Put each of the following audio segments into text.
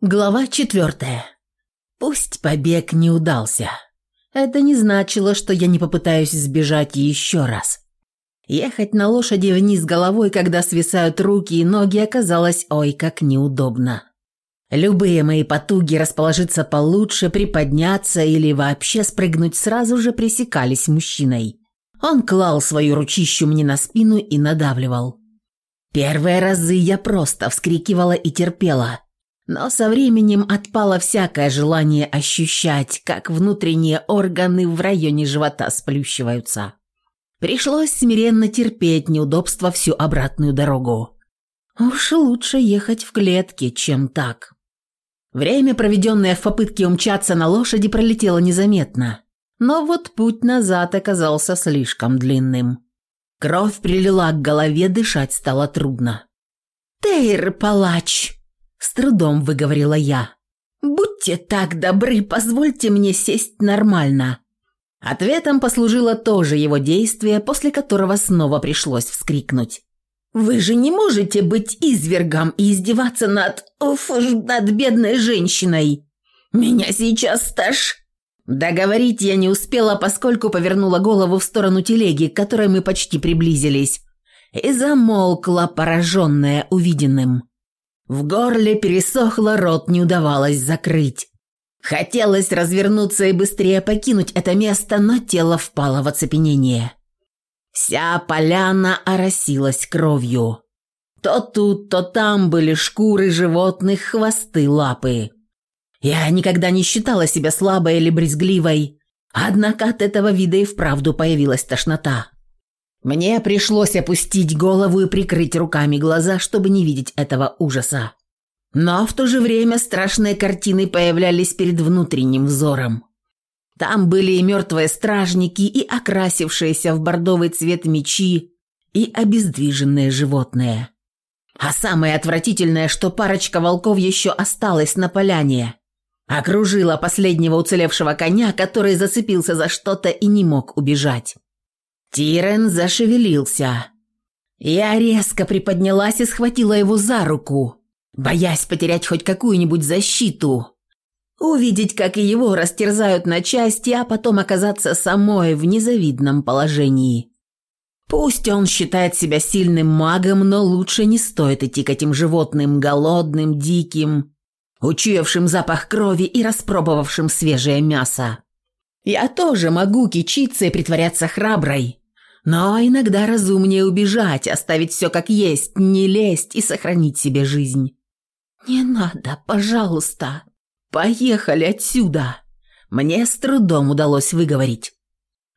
Глава четвертая. Пусть побег не удался. Это не значило, что я не попытаюсь сбежать еще раз. Ехать на лошади вниз головой, когда свисают руки и ноги, оказалось ой как неудобно. Любые мои потуги расположиться получше, приподняться или вообще спрыгнуть сразу же пресекались мужчиной. Он клал свою ручищу мне на спину и надавливал. Первые разы я просто вскрикивала и терпела – но со временем отпало всякое желание ощущать, как внутренние органы в районе живота сплющиваются. Пришлось смиренно терпеть неудобства всю обратную дорогу. Уж лучше ехать в клетке, чем так. Время, проведенное в попытке умчаться на лошади, пролетело незаметно. Но вот путь назад оказался слишком длинным. Кровь прилила к голове, дышать стало трудно. «Тейр, палач!» С трудом выговорила я. «Будьте так добры, позвольте мне сесть нормально». Ответом послужило тоже его действие, после которого снова пришлось вскрикнуть. «Вы же не можете быть извергом и издеваться над... Уф, над бедной женщиной! Меня сейчас стаж...» Договорить я не успела, поскольку повернула голову в сторону телеги, к которой мы почти приблизились, и замолкла, пораженная увиденным. В горле пересохло, рот не удавалось закрыть. Хотелось развернуться и быстрее покинуть это место, но тело впало в оцепенение. Вся поляна оросилась кровью. То тут, то там были шкуры животных, хвосты, лапы. Я никогда не считала себя слабой или брезгливой, однако от этого вида и вправду появилась тошнота. Мне пришлось опустить голову и прикрыть руками глаза, чтобы не видеть этого ужаса. Но в то же время страшные картины появлялись перед внутренним взором. Там были и мертвые стражники, и окрасившиеся в бордовый цвет мечи, и обездвиженные животные. А самое отвратительное, что парочка волков еще осталась на поляне. Окружила последнего уцелевшего коня, который зацепился за что-то и не мог убежать. Тирен зашевелился. Я резко приподнялась и схватила его за руку, боясь потерять хоть какую-нибудь защиту. Увидеть, как и его растерзают на части, а потом оказаться самой в незавидном положении. Пусть он считает себя сильным магом, но лучше не стоит идти к этим животным, голодным, диким, учуявшим запах крови и распробовавшим свежее мясо. Я тоже могу кичиться и притворяться храброй, но иногда разумнее убежать, оставить все как есть, не лезть и сохранить себе жизнь. «Не надо, пожалуйста. Поехали отсюда!» Мне с трудом удалось выговорить.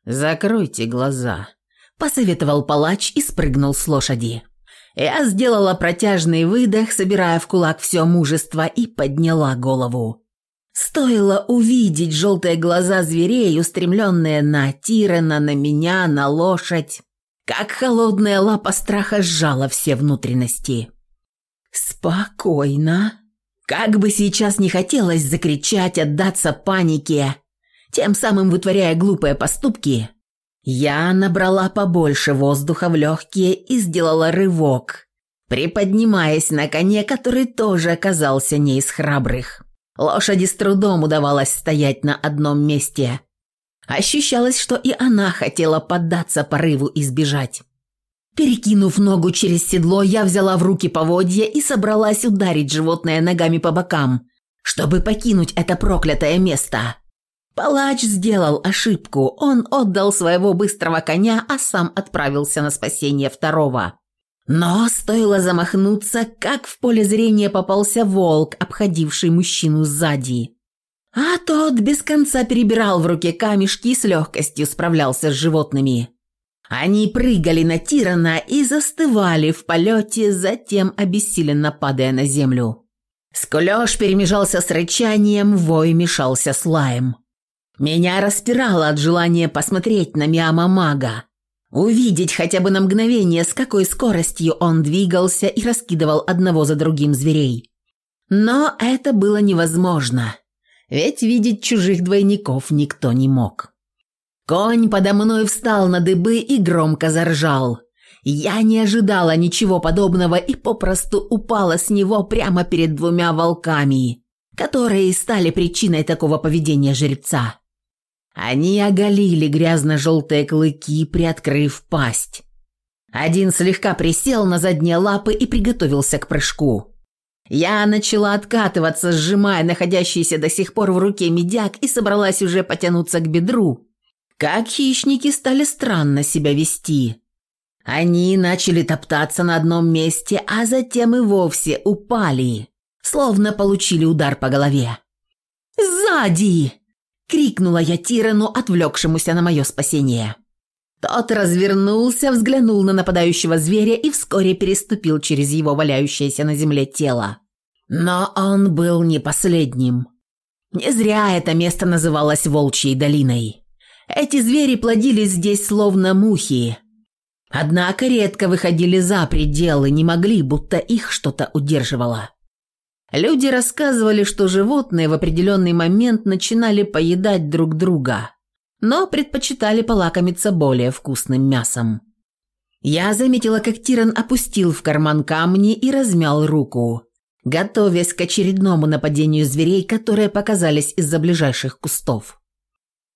«Закройте глаза», – посоветовал палач и спрыгнул с лошади. Я сделала протяжный выдох, собирая в кулак все мужество, и подняла голову. Стоило увидеть желтые глаза зверей, устремленные на Тирена, на меня, на лошадь, как холодная лапа страха сжала все внутренности. «Спокойно». Как бы сейчас не хотелось закричать, отдаться панике, тем самым вытворяя глупые поступки, я набрала побольше воздуха в легкие и сделала рывок, приподнимаясь на коне, который тоже оказался не из храбрых. Лошади с трудом удавалось стоять на одном месте. Ощущалось, что и она хотела поддаться порыву и сбежать. Перекинув ногу через седло, я взяла в руки поводья и собралась ударить животное ногами по бокам, чтобы покинуть это проклятое место. Палач сделал ошибку. Он отдал своего быстрого коня, а сам отправился на спасение второго. Но стоило замахнуться, как в поле зрения попался волк, обходивший мужчину сзади. А тот без конца перебирал в руке камешки и с легкостью справлялся с животными. Они прыгали на Тирана и застывали в полете, затем обессиленно падая на землю. Скулёж перемежался с рычанием, вой мешался с лаем. Меня распирало от желания посмотреть на Миама Мага, Увидеть хотя бы на мгновение, с какой скоростью он двигался и раскидывал одного за другим зверей. Но это было невозможно, ведь видеть чужих двойников никто не мог. Конь подо мной встал на дыбы и громко заржал. Я не ожидала ничего подобного и попросту упала с него прямо перед двумя волками, которые стали причиной такого поведения жеребца. Они оголили грязно-желтые клыки, приоткрыв пасть. Один слегка присел на задние лапы и приготовился к прыжку. Я начала откатываться, сжимая находящийся до сих пор в руке медяк и собралась уже потянуться к бедру. Как хищники стали странно себя вести. Они начали топтаться на одном месте, а затем и вовсе упали, словно получили удар по голове. «Сзади!» – крикнула я Тирану, отвлекшемуся на мое спасение. Тот развернулся, взглянул на нападающего зверя и вскоре переступил через его валяющееся на земле тело. Но он был не последним. Не зря это место называлось Волчьей долиной. Эти звери плодились здесь словно мухи. Однако редко выходили за пределы, не могли, будто их что-то удерживало. Люди рассказывали, что животные в определенный момент начинали поедать друг друга – но предпочитали полакомиться более вкусным мясом. Я заметила, как Тиран опустил в карман камни и размял руку, готовясь к очередному нападению зверей, которые показались из-за ближайших кустов.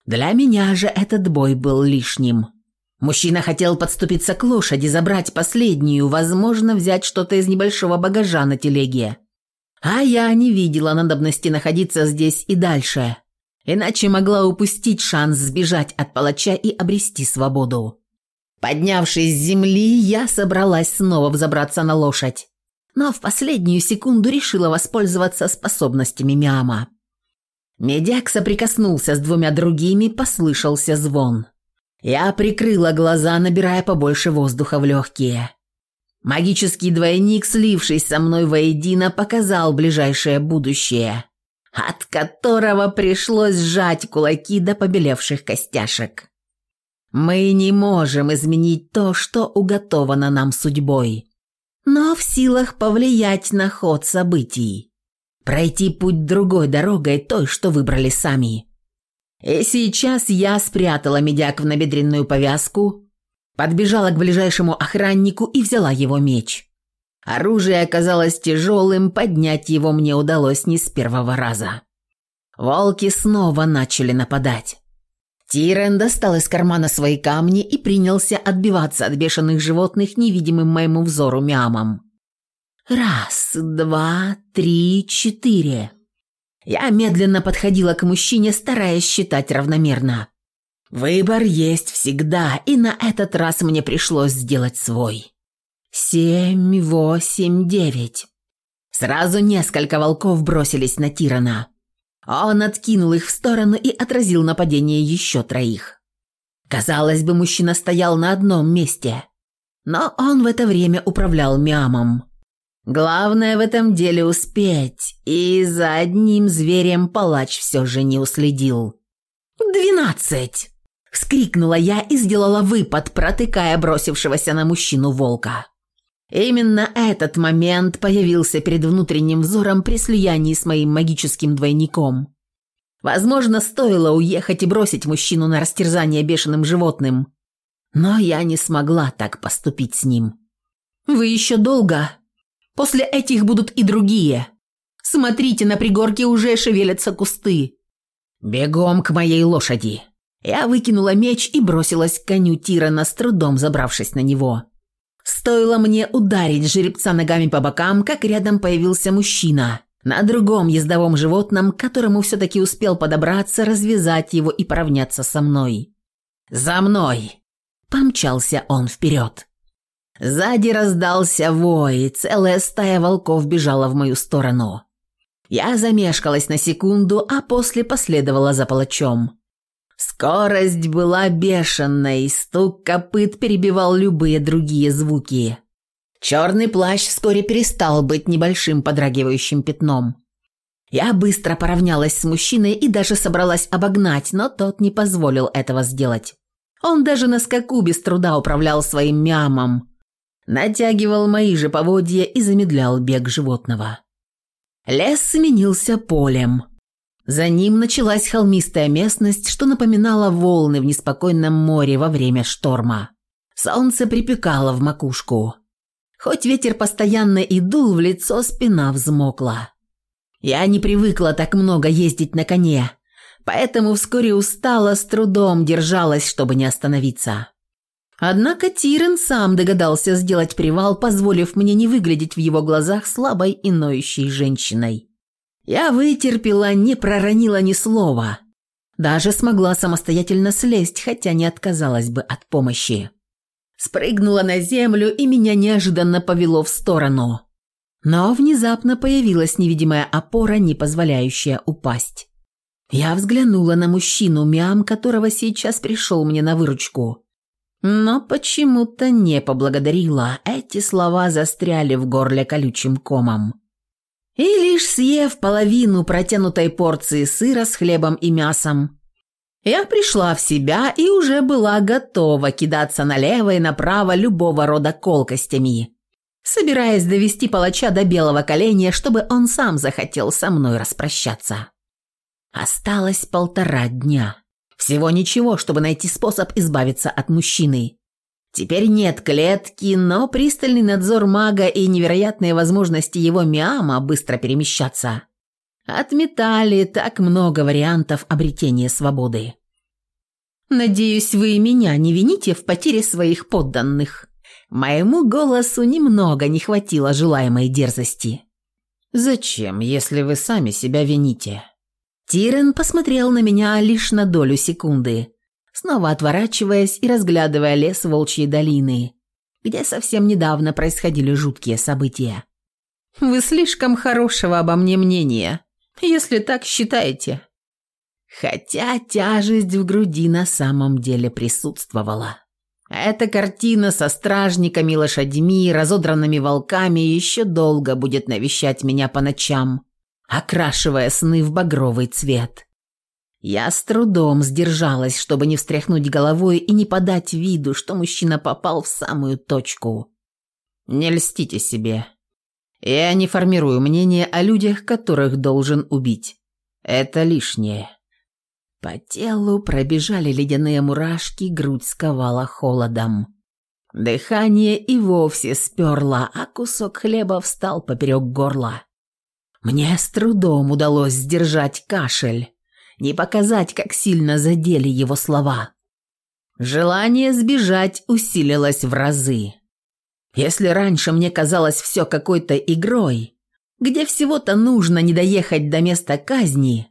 Для меня же этот бой был лишним. Мужчина хотел подступиться к лошади, забрать последнюю, возможно, взять что-то из небольшого багажа на телеге. А я не видела надобности находиться здесь и дальше иначе могла упустить шанс сбежать от палача и обрести свободу. Поднявшись с земли, я собралась снова взобраться на лошадь, но в последнюю секунду решила воспользоваться способностями Миама. Медяк соприкоснулся с двумя другими, послышался звон. Я прикрыла глаза, набирая побольше воздуха в легкие. Магический двойник, слившись со мной воедино, показал ближайшее будущее – от которого пришлось сжать кулаки до побелевших костяшек. Мы не можем изменить то, что уготовано нам судьбой, но в силах повлиять на ход событий, пройти путь другой дорогой, той, что выбрали сами. И сейчас я спрятала медяк в набедренную повязку, подбежала к ближайшему охраннику и взяла его меч. Оружие оказалось тяжелым, поднять его мне удалось не с первого раза. Волки снова начали нападать. Тирен достал из кармана свои камни и принялся отбиваться от бешеных животных невидимым моему взору мямом. Раз, два, три, четыре. Я медленно подходила к мужчине, стараясь считать равномерно. Выбор есть всегда, и на этот раз мне пришлось сделать свой. Семь, восемь, девять. Сразу несколько волков бросились на Тирана. Он откинул их в сторону и отразил нападение еще троих. Казалось бы, мужчина стоял на одном месте, но он в это время управлял мямом. Главное в этом деле успеть, и за одним зверем палач все же не уследил. «Двенадцать!» – вскрикнула я и сделала выпад, протыкая бросившегося на мужчину волка. Именно этот момент появился перед внутренним взором при слиянии с моим магическим двойником. Возможно, стоило уехать и бросить мужчину на растерзание бешеным животным, но я не смогла так поступить с ним. «Вы еще долго? После этих будут и другие. Смотрите, на пригорке уже шевелятся кусты. Бегом к моей лошади!» Я выкинула меч и бросилась к коню Тирана, с трудом забравшись на него. Стоило мне ударить жеребца ногами по бокам, как рядом появился мужчина. На другом ездовом животном, которому все-таки успел подобраться, развязать его и поравняться со мной. «За мной!» Помчался он вперед. Сзади раздался вой, и целая стая волков бежала в мою сторону. Я замешкалась на секунду, а после последовала за палачом. Скорость была бешеной, стук копыт перебивал любые другие звуки. Черный плащ вскоре перестал быть небольшим подрагивающим пятном. Я быстро поравнялась с мужчиной и даже собралась обогнать, но тот не позволил этого сделать. Он даже на скаку без труда управлял своим мямом, натягивал мои же поводья и замедлял бег животного. Лес сменился полем – за ним началась холмистая местность, что напоминала волны в неспокойном море во время шторма. Солнце припекало в макушку. Хоть ветер постоянно и дул в лицо, спина взмокла. Я не привыкла так много ездить на коне, поэтому вскоре устала, с трудом держалась, чтобы не остановиться. Однако Тирен сам догадался сделать привал, позволив мне не выглядеть в его глазах слабой и ноющей женщиной. Я вытерпела, не проронила ни слова. Даже смогла самостоятельно слезть, хотя не отказалась бы от помощи. Спрыгнула на землю, и меня неожиданно повело в сторону. Но внезапно появилась невидимая опора, не позволяющая упасть. Я взглянула на мужчину, мям которого сейчас пришел мне на выручку. Но почему-то не поблагодарила, эти слова застряли в горле колючим комом. И лишь съев половину протянутой порции сыра с хлебом и мясом, я пришла в себя и уже была готова кидаться налево и направо любого рода колкостями, собираясь довести палача до белого коленя, чтобы он сам захотел со мной распрощаться. Осталось полтора дня. Всего ничего, чтобы найти способ избавиться от мужчины. Теперь нет клетки, но пристальный надзор мага и невероятные возможности его миама быстро перемещаться отметали так много вариантов обретения свободы. «Надеюсь, вы меня не вините в потере своих подданных», Моему голосу немного не хватило желаемой дерзости. «Зачем, если вы сами себя вините?» Тирен посмотрел на меня лишь на долю секунды, снова отворачиваясь и разглядывая лес Волчьей долины, где совсем недавно происходили жуткие события. «Вы слишком хорошего обо мне мнения, если так считаете». Хотя тяжесть в груди на самом деле присутствовала. Эта картина со стражниками, лошадьми, разодранными волками еще долго будет навещать меня по ночам, окрашивая сны в багровый цвет. Я с трудом сдержалась, чтобы не встряхнуть головой и не подать виду, что мужчина попал в самую точку. Не льстите себе. Я не формирую мнение о людях, которых должен убить. Это лишнее. По телу пробежали ледяные мурашки, грудь сковала холодом. Дыхание и вовсе сперло, а кусок хлеба встал поперек горла. Мне с трудом удалось сдержать кашель, не показать, как сильно задели его слова. Желание сбежать усилилось в разы. Если раньше мне казалось все какой-то игрой, где всего-то нужно не доехать до места казни,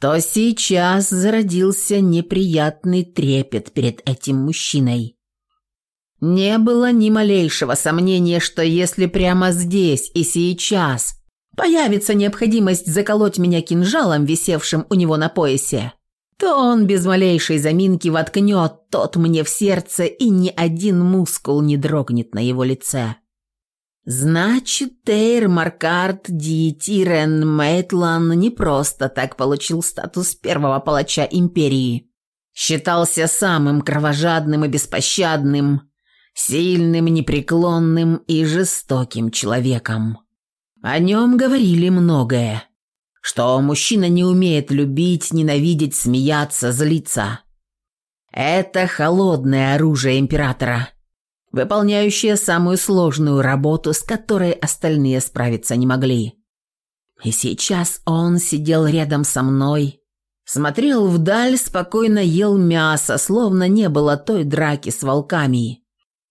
то сейчас зародился неприятный трепет перед этим мужчиной. Не было ни малейшего сомнения, что если прямо здесь и сейчас появится необходимость заколоть меня кинжалом, висевшим у него на поясе, то он без малейшей заминки воткнет тот мне в сердце, и ни один мускул не дрогнет на его лице. Значит, Тейр Маркарт Ди Тирен Мейтлан не просто так получил статус первого палача империи. Считался самым кровожадным и беспощадным, сильным, непреклонным и жестоким человеком. О нем говорили многое. Что мужчина не умеет любить, ненавидеть, смеяться, злиться. Это холодное оружие императора – выполняющая самую сложную работу, с которой остальные справиться не могли. И сейчас он сидел рядом со мной, смотрел вдаль, спокойно ел мясо, словно не было той драки с волками.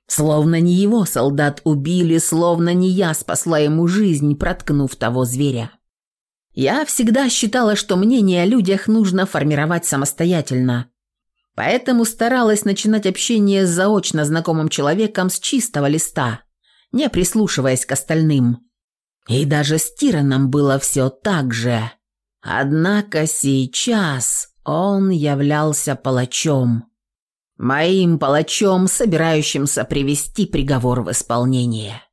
Словно не его солдат убили, словно не я спасла ему жизнь, проткнув того зверя. Я всегда считала, что мнение о людях нужно формировать самостоятельно, Поэтому старалась начинать общение с заочно знакомым человеком с чистого листа, не прислушиваясь к остальным. И даже с Тираном было все так же. Однако сейчас он являлся палачом. Моим палачом, собирающимся привести приговор в исполнение.